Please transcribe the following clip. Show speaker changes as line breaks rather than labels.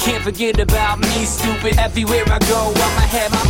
can't forget about me, stupid. Everywhere I go, I'ma have my